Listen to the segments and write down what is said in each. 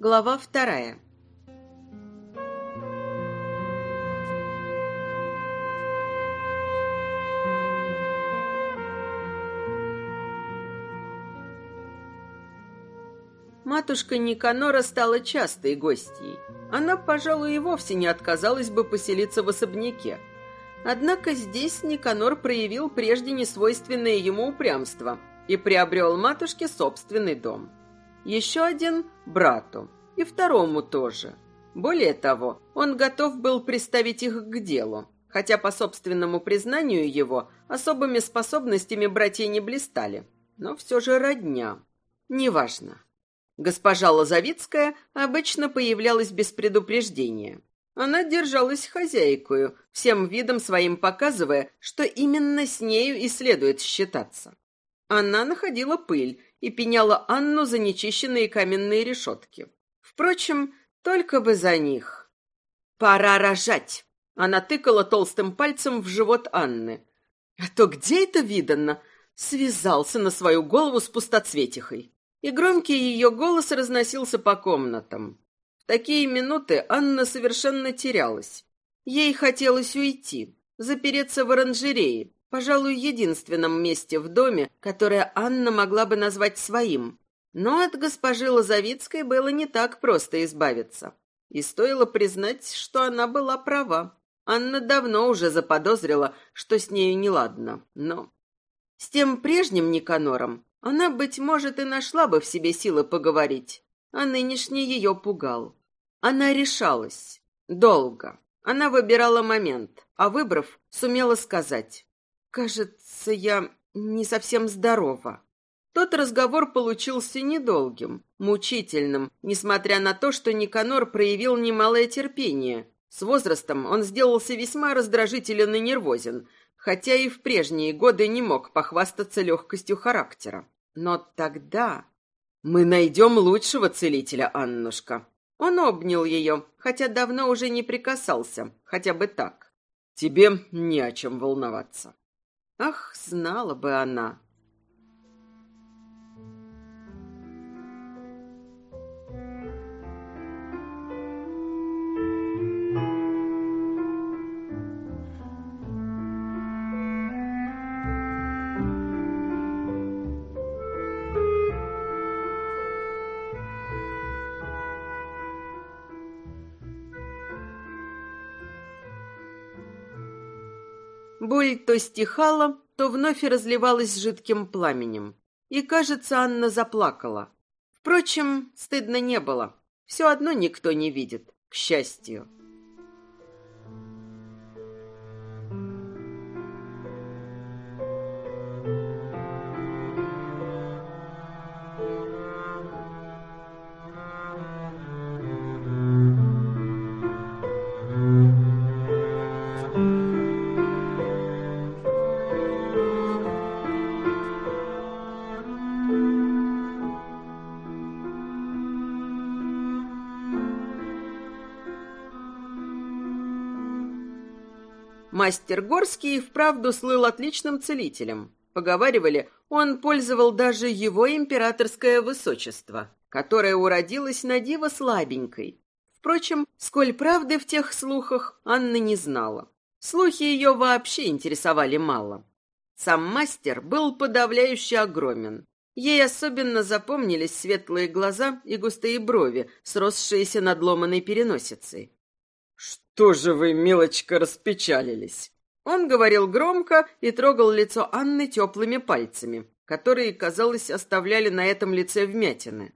Глава вторая. Матушка Никанора стала частой гостьей. Она, пожалуй, и вовсе не отказалась бы поселиться в особняке. Однако здесь Никанор проявил прежде несвойственное ему упрямство и приобрел матушке собственный дом. Еще один – брату, и второму тоже. Более того, он готов был приставить их к делу, хотя по собственному признанию его особыми способностями братья не блистали, но все же родня. Неважно. Госпожа Лозовицкая обычно появлялась без предупреждения. Она держалась хозяйкою, всем видом своим показывая, что именно с нею и следует считаться. Она находила пыль и пеняла Анну за нечищенные каменные решетки. Впрочем, только бы за них. «Пора рожать!» Она тыкала толстым пальцем в живот Анны. «А то где это видано?» Связался на свою голову с пустоцветихой и громкий ее голос разносился по комнатам. В такие минуты Анна совершенно терялась. Ей хотелось уйти, запереться в оранжерее, пожалуй, единственном месте в доме, которое Анна могла бы назвать своим. Но от госпожи Лозовицкой было не так просто избавиться. И стоило признать, что она была права. Анна давно уже заподозрила, что с нею неладно, но... С тем прежним Никанором она, быть может, и нашла бы в себе силы поговорить, а нынешний ее пугал. Она решалась. Долго. Она выбирала момент, а выбрав, сумела сказать. «Кажется, я не совсем здорова». Тот разговор получился недолгим, мучительным, несмотря на то, что Никанор проявил немалое терпение. С возрастом он сделался весьма раздражителен и нервозен, хотя и в прежние годы не мог похвастаться легкостью характера. Но тогда мы найдем лучшего целителя, Аннушка. Он обнял ее, хотя давно уже не прикасался, хотя бы так. Тебе не о чем волноваться. Ах, знала бы она, Боль то стихала, то вновь разливалась жидким пламенем. И, кажется, Анна заплакала. Впрочем, стыдно не было. Все одно никто не видит, к счастью. Мастер Горский вправду слыл отличным целителем. Поговаривали, он пользовал даже его императорское высочество, которое уродилось на диво слабенькой. Впрочем, сколь правды в тех слухах, Анна не знала. Слухи ее вообще интересовали мало. Сам мастер был подавляюще огромен. Ей особенно запомнились светлые глаза и густые брови, сросшиеся над ломаной переносицей. «Что же вы, милочка, распечалились?» Он говорил громко и трогал лицо Анны теплыми пальцами, которые, казалось, оставляли на этом лице вмятины.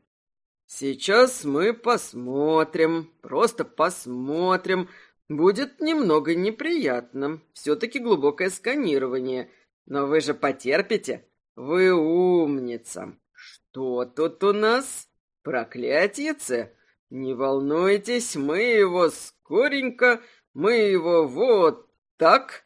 «Сейчас мы посмотрим, просто посмотрим. Будет немного неприятно. Все-таки глубокое сканирование. Но вы же потерпите. Вы умница. Что тут у нас? Проклятиеце? Не волнуйтесь, мы его скоренько, мы его вот так.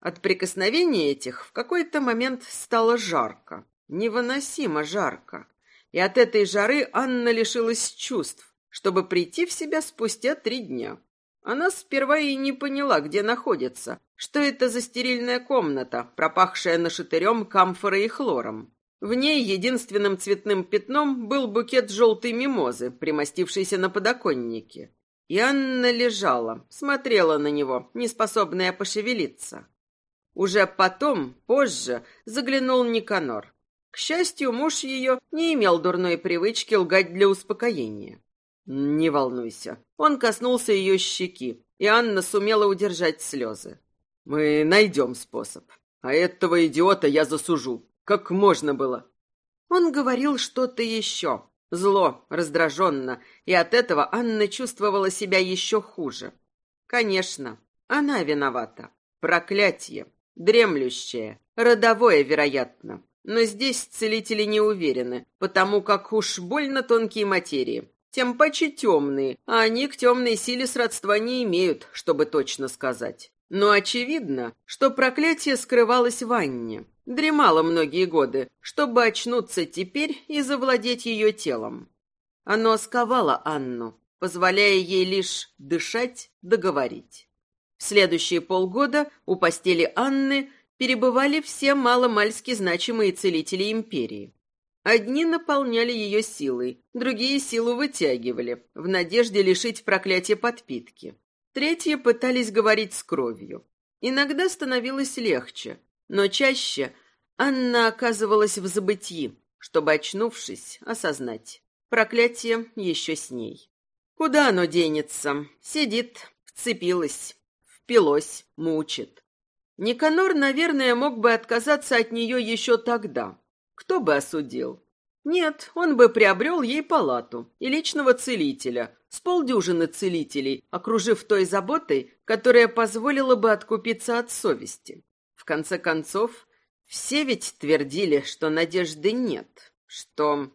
От прикосновений этих в какой-то момент стало жарко, невыносимо жарко. И от этой жары Анна лишилась чувств, чтобы прийти в себя спустя три дня. Она сперва и не поняла, где находится, что это за стерильная комната, пропахшая нашатырем, камфорой и хлором. В ней единственным цветным пятном был букет желтой мимозы, примостившийся на подоконнике. И Анна лежала, смотрела на него, неспособная пошевелиться. Уже потом, позже, заглянул Никанор. К счастью, муж ее не имел дурной привычки лгать для успокоения. «Не волнуйся». Он коснулся ее щеки, и Анна сумела удержать слезы. «Мы найдем способ. А этого идиота я засужу. Как можно было?» Он говорил что-то еще. Зло, раздраженно, и от этого Анна чувствовала себя еще хуже. Конечно, она виновата. Проклятие, дремлющее, родовое, вероятно. Но здесь целители не уверены, потому как уж больно тонкие материи. Тем паче темные, а они к темной силе сродства не имеют, чтобы точно сказать. Но очевидно, что проклятие скрывалось в Анне. Дремало многие годы, чтобы очнуться теперь и завладеть ее телом. Оно сковало Анну, позволяя ей лишь дышать, договорить. В следующие полгода у постели Анны перебывали все маломальски значимые целители империи. Одни наполняли ее силой, другие силу вытягивали, в надежде лишить проклятия подпитки. Третьи пытались говорить с кровью. Иногда становилось легче, но чаще Анна оказывалась в забытии, чтобы, очнувшись, осознать. Проклятие еще с ней. Куда оно денется? Сидит, вцепилась, впилось, мучит. Никанор, наверное, мог бы отказаться от нее еще тогда. Кто бы осудил? Нет, он бы приобрел ей палату и личного целителя, с полдюжины целителей, окружив той заботой, которая позволила бы откупиться от совести. Конце концов, все ведь твердили, что надежды нет, что...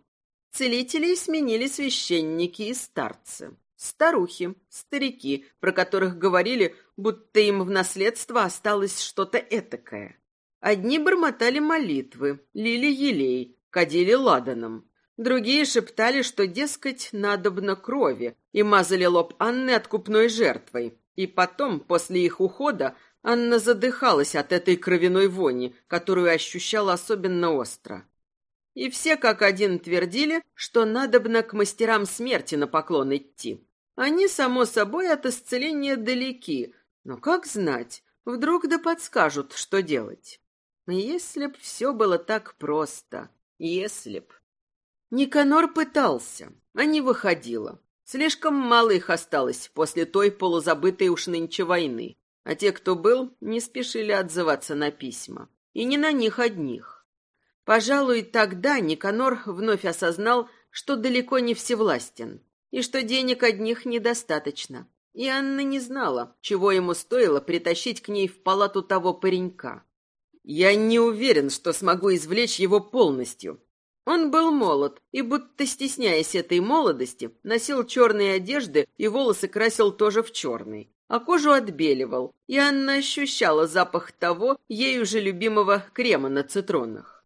Целителей сменили священники и старцы. Старухи, старики, про которых говорили, будто им в наследство осталось что-то этакое. Одни бормотали молитвы, лили елей, кадили ладаном. Другие шептали, что, дескать, надобно крови, и мазали лоб Анны откупной жертвой. И потом, после их ухода, Анна задыхалась от этой кровяной вони, которую ощущала особенно остро. И все как один твердили, что надобно к мастерам смерти на поклон идти. Они, само собой, от исцеления далеки, но как знать, вдруг да подскажут, что делать. Если б все было так просто, если б... Никанор пытался, а не выходило. Слишком мало их осталось после той полузабытой уж нынче войны, а те, кто был, не спешили отзываться на письма. И не на них одних. Пожалуй, тогда Никанор вновь осознал, что далеко не всевластен, и что денег одних недостаточно. И Анна не знала, чего ему стоило притащить к ней в палату того паренька. Я не уверен, что смогу извлечь его полностью. Он был молод и, будто стесняясь этой молодости, носил черные одежды и волосы красил тоже в черный, а кожу отбеливал, и Анна ощущала запах того, ею же любимого крема на цитронах.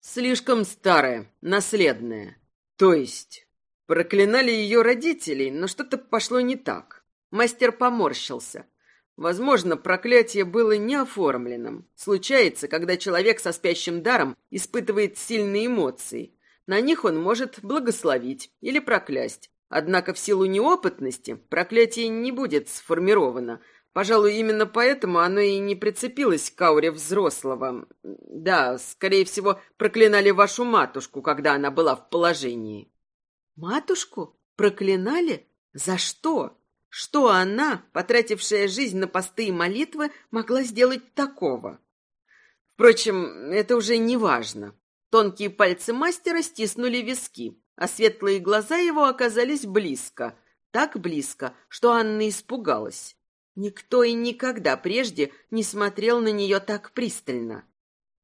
Слишком старая, наследная. То есть Проклинали ее родителей, но что-то пошло не так. Мастер поморщился. Возможно, проклятие было неоформленным. Случается, когда человек со спящим даром испытывает сильные эмоции. На них он может благословить или проклясть. Однако в силу неопытности проклятие не будет сформировано. Пожалуй, именно поэтому оно и не прицепилось к ауре взрослого. Да, скорее всего, проклинали вашу матушку, когда она была в положении. Матушку проклинали? За что? Что она, потратившая жизнь на посты и молитвы, могла сделать такого? Впрочем, это уже не важно. Тонкие пальцы мастера стиснули виски, а светлые глаза его оказались близко, так близко, что Анна испугалась. Никто и никогда прежде не смотрел на нее так пристально.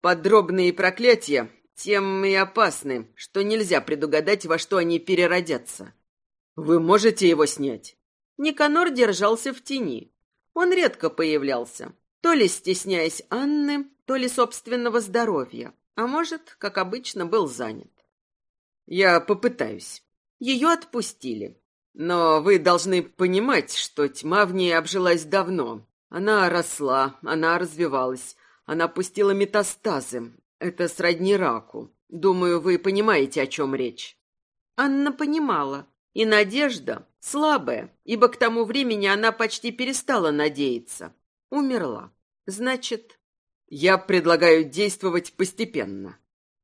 Подробные проклятия тем и опасны, что нельзя предугадать, во что они переродятся. Вы можете его снять? Никанор держался в тени. Он редко появлялся, то ли стесняясь Анны, то ли собственного здоровья, а может, как обычно, был занят. Я попытаюсь. Ее отпустили. Но вы должны понимать, что тьма в ней обжилась давно. Она росла, она развивалась, она пустила метастазы, это сродни раку. Думаю, вы понимаете, о чем речь». Анна понимала. И надежда слабая, ибо к тому времени она почти перестала надеяться. Умерла. Значит, я предлагаю действовать постепенно.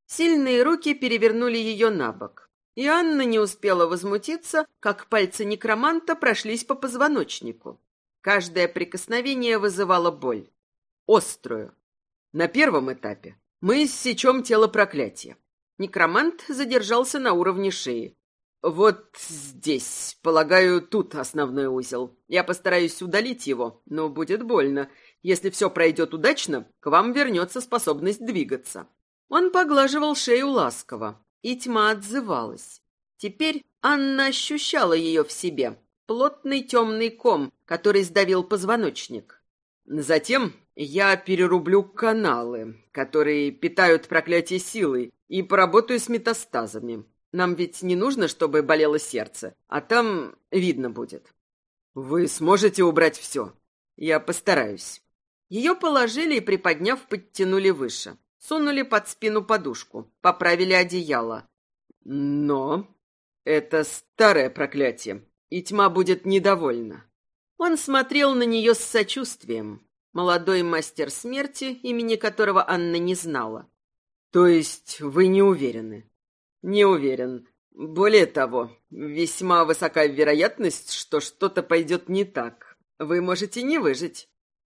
Сильные руки перевернули ее на бок. И Анна не успела возмутиться, как пальцы некроманта прошлись по позвоночнику. Каждое прикосновение вызывало боль. Острую. На первом этапе мы иссечем тело проклятия. Некромант задержался на уровне шеи. Вот здесь, полагаю, тут основной узел. Я постараюсь удалить его, но будет больно. Если все пройдет удачно, к вам вернется способность двигаться. Он поглаживал шею ласково, и тьма отзывалась. Теперь Анна ощущала ее в себе, плотный темный ком, который сдавил позвоночник. Затем я перерублю каналы, которые питают проклятие силой, и поработаю с метастазами. Нам ведь не нужно, чтобы болело сердце, а там видно будет. Вы сможете убрать все? Я постараюсь. Ее положили и, приподняв, подтянули выше. Сунули под спину подушку, поправили одеяло. Но это старое проклятие, и тьма будет недовольна. Он смотрел на нее с сочувствием. Молодой мастер смерти, имени которого Анна не знала. То есть вы не уверены? Не уверен. Более того, весьма высока вероятность, что что-то пойдет не так. Вы можете не выжить.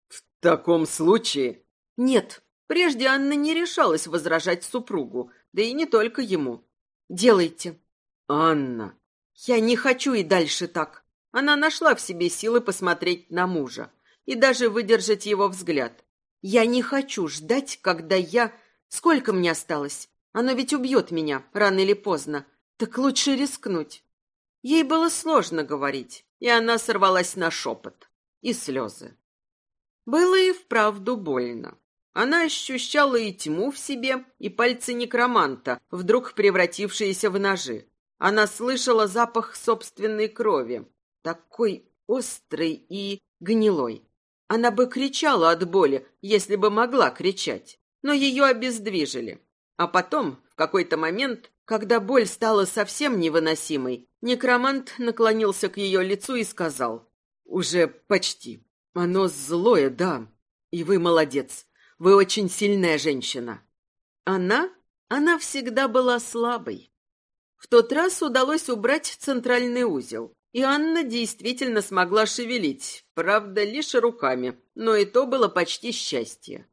В таком случае... Нет, прежде Анна не решалась возражать супругу, да и не только ему. Делайте. Анна. Я не хочу и дальше так. Она нашла в себе силы посмотреть на мужа и даже выдержать его взгляд. Я не хочу ждать, когда я... Сколько мне осталось? Оно ведь убьет меня, рано или поздно. Так лучше рискнуть. Ей было сложно говорить, и она сорвалась на шепот. И слезы. Было и вправду больно. Она ощущала и тьму в себе, и пальцы некроманта, вдруг превратившиеся в ножи. Она слышала запах собственной крови, такой острый и гнилой. Она бы кричала от боли, если бы могла кричать, но ее обездвижили. А потом, в какой-то момент, когда боль стала совсем невыносимой, некромант наклонился к ее лицу и сказал, «Уже почти. Оно злое, да. И вы молодец. Вы очень сильная женщина». Она? Она всегда была слабой. В тот раз удалось убрать центральный узел, и Анна действительно смогла шевелить, правда, лишь руками, но и то было почти счастье.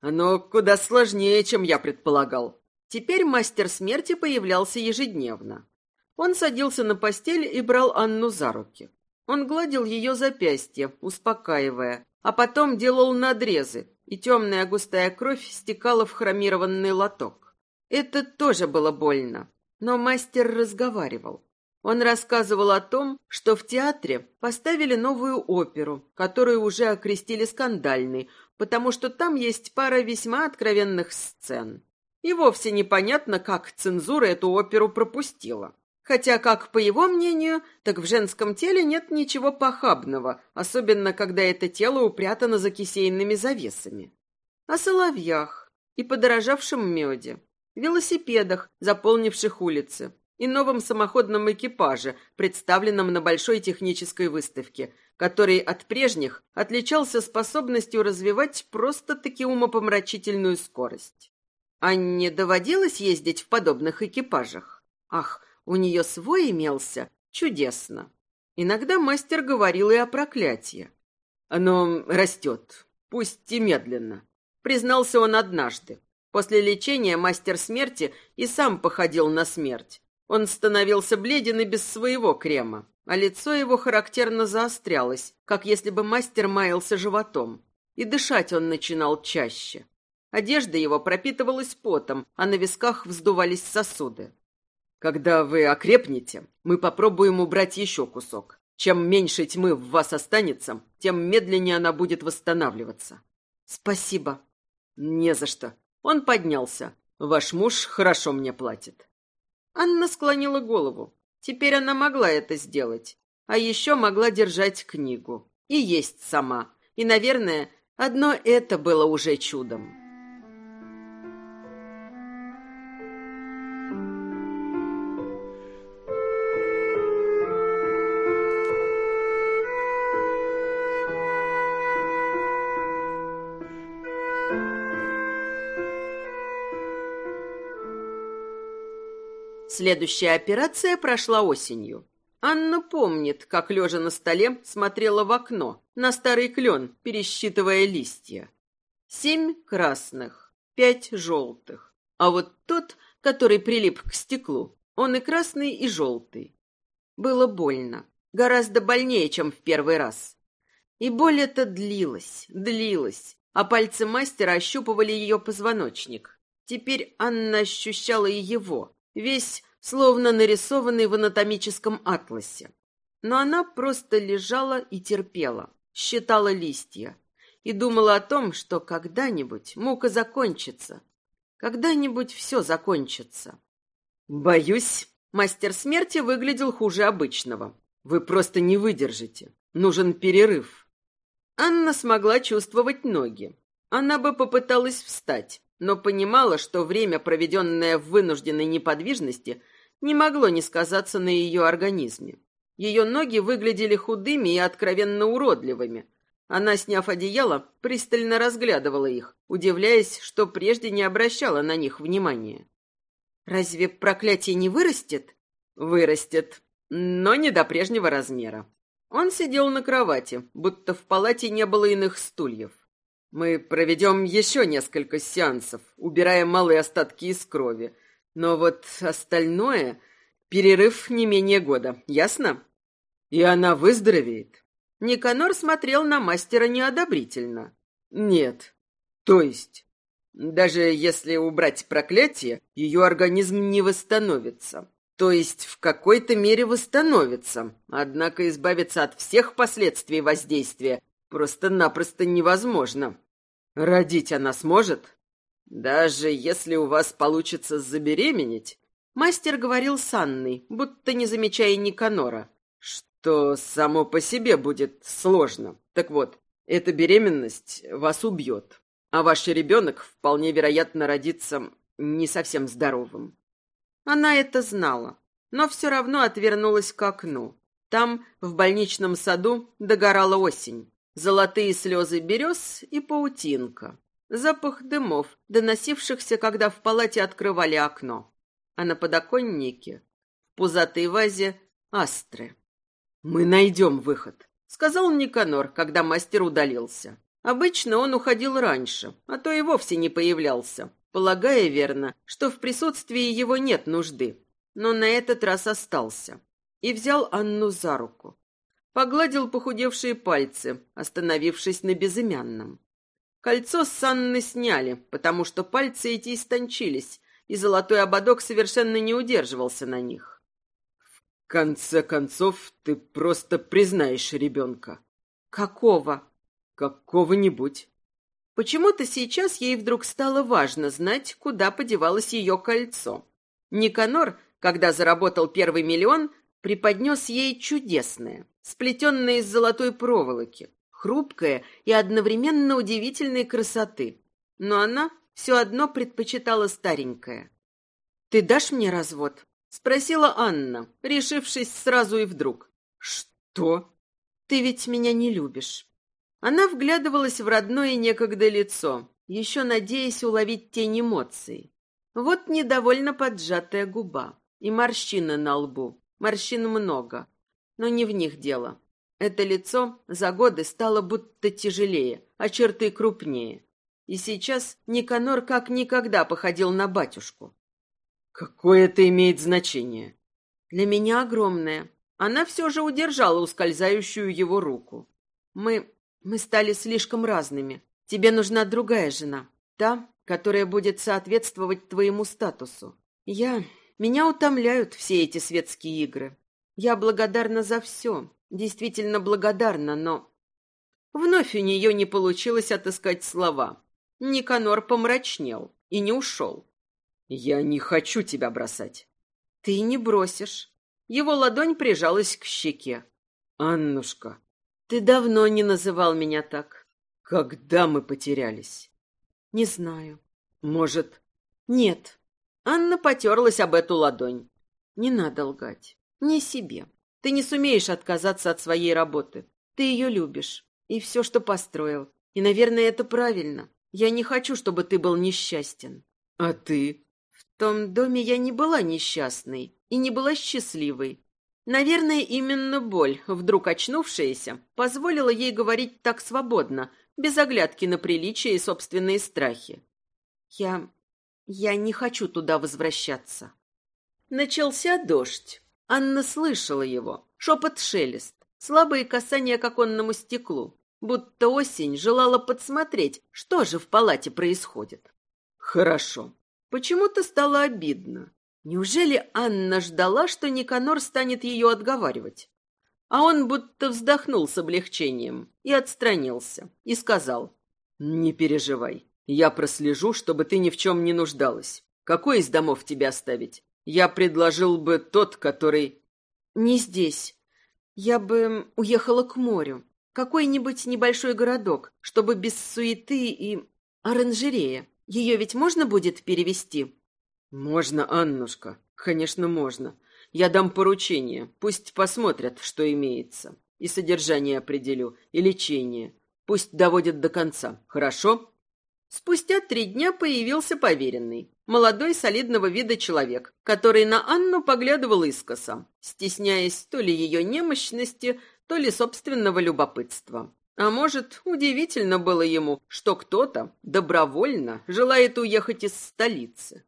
Оно куда сложнее, чем я предполагал. Теперь мастер смерти появлялся ежедневно. Он садился на постель и брал Анну за руки. Он гладил ее запястье, успокаивая, а потом делал надрезы, и темная густая кровь стекала в хромированный лоток. Это тоже было больно, но мастер разговаривал. Он рассказывал о том, что в театре поставили новую оперу, которую уже окрестили скандальной, потому что там есть пара весьма откровенных сцен. И вовсе непонятно, как цензура эту оперу пропустила. Хотя, как по его мнению, так в женском теле нет ничего похабного, особенно когда это тело упрятано за кисейными завесами. О соловьях и подорожавшем меде, велосипедах, заполнивших улицы, и новом самоходном экипаже, представленном на большой технической выставке, который от прежних отличался способностью развивать просто-таки умопомрачительную скорость. Анне доводилось ездить в подобных экипажах? Ах, у нее свой имелся? Чудесно. Иногда мастер говорил и о проклятии. Оно растет, пусть и медленно, признался он однажды. После лечения мастер смерти и сам походил на смерть. Он становился бледен и без своего крема, а лицо его характерно заострялось, как если бы мастер маялся животом. И дышать он начинал чаще. Одежда его пропитывалась потом, а на висках вздувались сосуды. «Когда вы окрепнете, мы попробуем убрать еще кусок. Чем меньше тьмы в вас останется, тем медленнее она будет восстанавливаться». «Спасибо». «Не за что». Он поднялся. «Ваш муж хорошо мне платит». Анна склонила голову. Теперь она могла это сделать. А еще могла держать книгу. И есть сама. И, наверное, одно это было уже чудом. Следующая операция прошла осенью. Анна помнит, как, лежа на столе, смотрела в окно, на старый клен, пересчитывая листья. Семь красных, пять желтых. А вот тот, который прилип к стеклу, он и красный, и желтый. Было больно. Гораздо больнее, чем в первый раз. И боль эта длилась, длилась, а пальцы мастера ощупывали ее позвоночник. Теперь Анна ощущала и его, весь словно нарисованный в анатомическом атласе. Но она просто лежала и терпела, считала листья и думала о том, что когда-нибудь мука закончится, когда-нибудь все закончится. «Боюсь, мастер смерти выглядел хуже обычного. Вы просто не выдержите. Нужен перерыв». Анна смогла чувствовать ноги. Она бы попыталась встать, но понимала, что время, проведенное в вынужденной неподвижности, не могло не сказаться на ее организме. Ее ноги выглядели худыми и откровенно уродливыми. Она, сняв одеяло, пристально разглядывала их, удивляясь, что прежде не обращала на них внимания. «Разве проклятие не вырастет?» «Вырастет, но не до прежнего размера». Он сидел на кровати, будто в палате не было иных стульев. Мы проведем еще несколько сеансов, убирая малые остатки из крови. Но вот остальное — перерыв не менее года, ясно? И она выздоровеет. Никанор смотрел на мастера неодобрительно. Нет. То есть, даже если убрать проклятие, ее организм не восстановится. То есть в какой-то мере восстановится, однако избавиться от всех последствий воздействия просто-напросто невозможно. Родить она сможет? Даже если у вас получится забеременеть, мастер говорил с Анной, будто не замечая Никанора, что само по себе будет сложно. Так вот, эта беременность вас убьет, а ваш ребенок вполне вероятно родится не совсем здоровым. Она это знала, но все равно отвернулась к окну. Там, в больничном саду, догорала осень. Золотые слезы берез и паутинка. Запах дымов, доносившихся, когда в палате открывали окно. А на подоконнике, в пузатой вазе, астры. «Мы найдем выход», — сказал Никанор, когда мастер удалился. Обычно он уходил раньше, а то и вовсе не появлялся, полагая верно, что в присутствии его нет нужды. Но на этот раз остался и взял Анну за руку. Погладил похудевшие пальцы, остановившись на безымянном. Кольцо с Анны сняли, потому что пальцы эти истончились, и золотой ободок совершенно не удерживался на них. «В конце концов, ты просто признаешь ребенка». «Какого?» «Какого-нибудь». Почему-то сейчас ей вдруг стало важно знать, куда подевалось ее кольцо. Никанор, когда заработал первый миллион, преподнес ей чудесное, сплетенное из золотой проволоки, хрупкое и одновременно удивительной красоты. Но она все одно предпочитала старенькое. «Ты дашь мне развод?» — спросила Анна, решившись сразу и вдруг. «Что?» «Ты ведь меня не любишь». Она вглядывалась в родное некогда лицо, еще надеясь уловить тень эмоций. Вот недовольно поджатая губа и морщина на лбу, Морщин много, но не в них дело. Это лицо за годы стало будто тяжелее, а черты крупнее. И сейчас Никанор как никогда походил на батюшку. Какое это имеет значение? Для меня огромное. Она все же удержала ускользающую его руку. Мы... мы стали слишком разными. Тебе нужна другая жена. Та, которая будет соответствовать твоему статусу. Я... Меня утомляют все эти светские игры. Я благодарна за все, действительно благодарна, но... Вновь у нее не получилось отыскать слова. Никанор помрачнел и не ушел. «Я не хочу тебя бросать». «Ты не бросишь». Его ладонь прижалась к щеке. «Аннушка, ты давно не называл меня так». «Когда мы потерялись?» «Не знаю». «Может...» «Нет, Анна потерлась об эту ладонь. Не надо лгать. Не себе. Ты не сумеешь отказаться от своей работы. Ты ее любишь. И все, что построил. И, наверное, это правильно. Я не хочу, чтобы ты был несчастен. А ты? В том доме я не была несчастной. и не была счастливой. Наверное, именно боль, вдруг очнувшаяся, позволила ей говорить так свободно, без оглядки на приличие и собственные страхи. «Я... я не хочу туда возвращаться». Начался дождь. Анна слышала его. Шепот-шелест, слабые касания к оконному стеклу. Будто осень желала подсмотреть, что же в палате происходит. Хорошо. Почему-то стало обидно. Неужели Анна ждала, что Никанор станет ее отговаривать? А он будто вздохнул с облегчением и отстранился, и сказал, «Не переживай, я прослежу, чтобы ты ни в чем не нуждалась. Какой из домов тебе оставить? Я предложил бы тот, который...» «Не здесь. Я бы уехала к морю. Какой-нибудь небольшой городок, чтобы без суеты и... Оранжерея. Ее ведь можно будет перевести?» «Можно, Аннушка, конечно, можно. Я дам поручение, пусть посмотрят, что имеется. И содержание определю, и лечение. Пусть доводят до конца, хорошо?» Спустя три дня появился поверенный. Молодой, солидного вида человек, который на Анну поглядывал искоса, стесняясь то ли ее немощности, то ли собственного любопытства. А может, удивительно было ему, что кто-то добровольно желает уехать из столицы.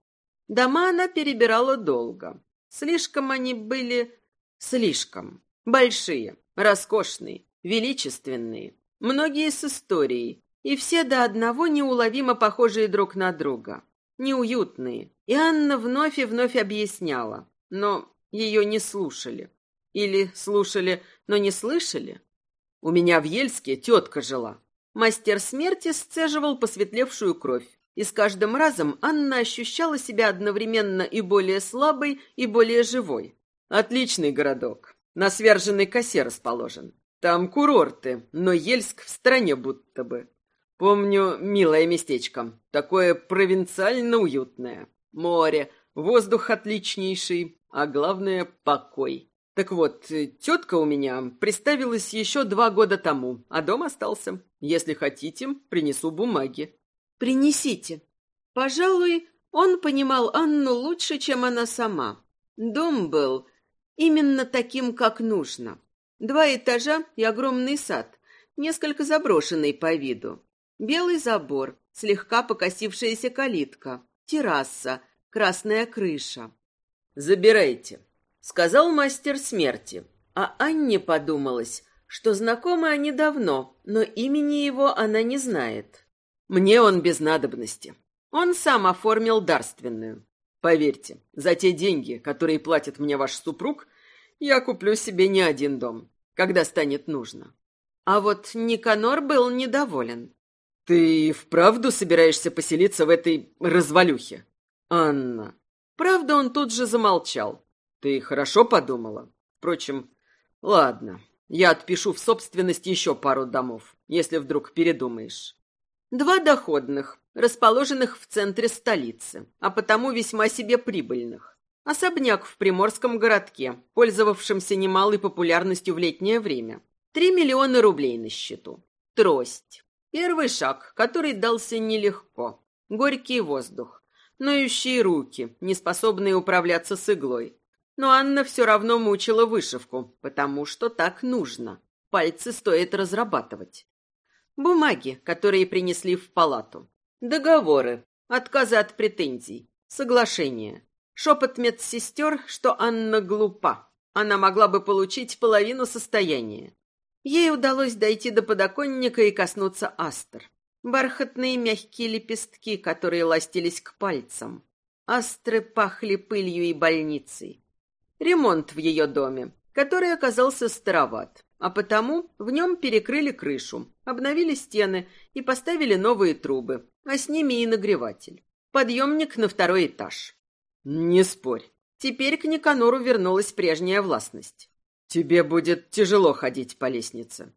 Дома она перебирала долго. Слишком они были... Слишком. Большие, роскошные, величественные. Многие с историей. И все до одного неуловимо похожие друг на друга. Неуютные. И Анна вновь и вновь объясняла. Но ее не слушали. Или слушали, но не слышали. У меня в Ельске тетка жила. Мастер смерти сцеживал посветлевшую кровь. И с каждым разом Анна ощущала себя одновременно и более слабой, и более живой. Отличный городок. На сверженной косе расположен. Там курорты, но Ельск в стране будто бы. Помню, милое местечко. Такое провинциально уютное. Море, воздух отличнейший, а главное — покой. Так вот, тетка у меня приставилась еще два года тому, а дом остался. Если хотите, принесу бумаги. Принесите. Пожалуй, он понимал Анну лучше, чем она сама. Дом был именно таким, как нужно. Два этажа и огромный сад, несколько заброшенный по виду. Белый забор, слегка покосившаяся калитка, терраса, красная крыша. «Забирайте», — сказал мастер смерти. А Анне подумалось, что знакомы они давно, но имени его она не знает. Мне он без надобности. Он сам оформил дарственную. Поверьте, за те деньги, которые платит мне ваш супруг, я куплю себе не один дом, когда станет нужно. А вот Никанор был недоволен. Ты вправду собираешься поселиться в этой развалюхе? Анна. Правда, он тут же замолчал. Ты хорошо подумала? Впрочем, ладно, я отпишу в собственность еще пару домов, если вдруг передумаешь. Два доходных, расположенных в центре столицы, а потому весьма себе прибыльных. Особняк в приморском городке, пользовавшемся немалой популярностью в летнее время. Три миллиона рублей на счету. Трость. Первый шаг, который дался нелегко. Горький воздух. Ноющие руки, неспособные управляться с иглой. Но Анна все равно мучила вышивку, потому что так нужно. Пальцы стоит разрабатывать. Бумаги, которые принесли в палату. Договоры. Отказы от претензий. Соглашения. Шепот медсестер, что Анна глупа. Она могла бы получить половину состояния. Ей удалось дойти до подоконника и коснуться астр. Бархатные мягкие лепестки, которые ластились к пальцам. Астры пахли пылью и больницей. Ремонт в ее доме, который оказался староват а потому в нем перекрыли крышу, обновили стены и поставили новые трубы, а с ними и нагреватель. Подъемник на второй этаж. Не спорь. Теперь к Никанору вернулась прежняя властность. Тебе будет тяжело ходить по лестнице.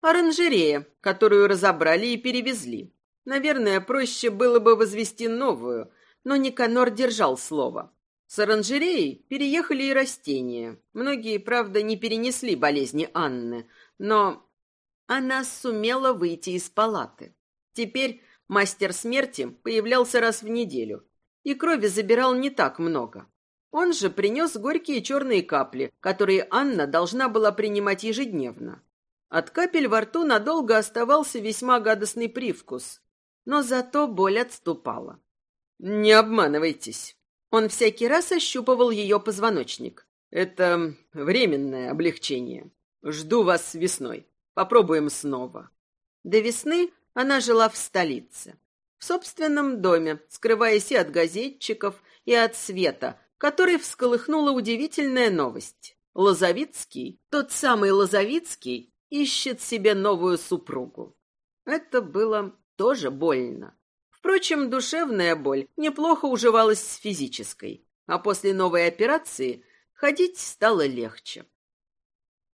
Оранжерея, которую разобрали и перевезли. Наверное, проще было бы возвести новую, но Никанор держал слово. С оранжереей переехали и растения. Многие, правда, не перенесли болезни Анны, но она сумела выйти из палаты. Теперь мастер смерти появлялся раз в неделю, и крови забирал не так много. Он же принес горькие черные капли, которые Анна должна была принимать ежедневно. От капель во рту надолго оставался весьма гадостный привкус, но зато боль отступала. «Не обманывайтесь». Он всякий раз ощупывал ее позвоночник. «Это временное облегчение. Жду вас весной. Попробуем снова». До весны она жила в столице. В собственном доме, скрываясь и от газетчиков, и от света, который всколыхнула удивительная новость. Лозовицкий, тот самый Лозовицкий, ищет себе новую супругу. Это было тоже больно. Впрочем, душевная боль неплохо уживалась с физической, а после новой операции ходить стало легче.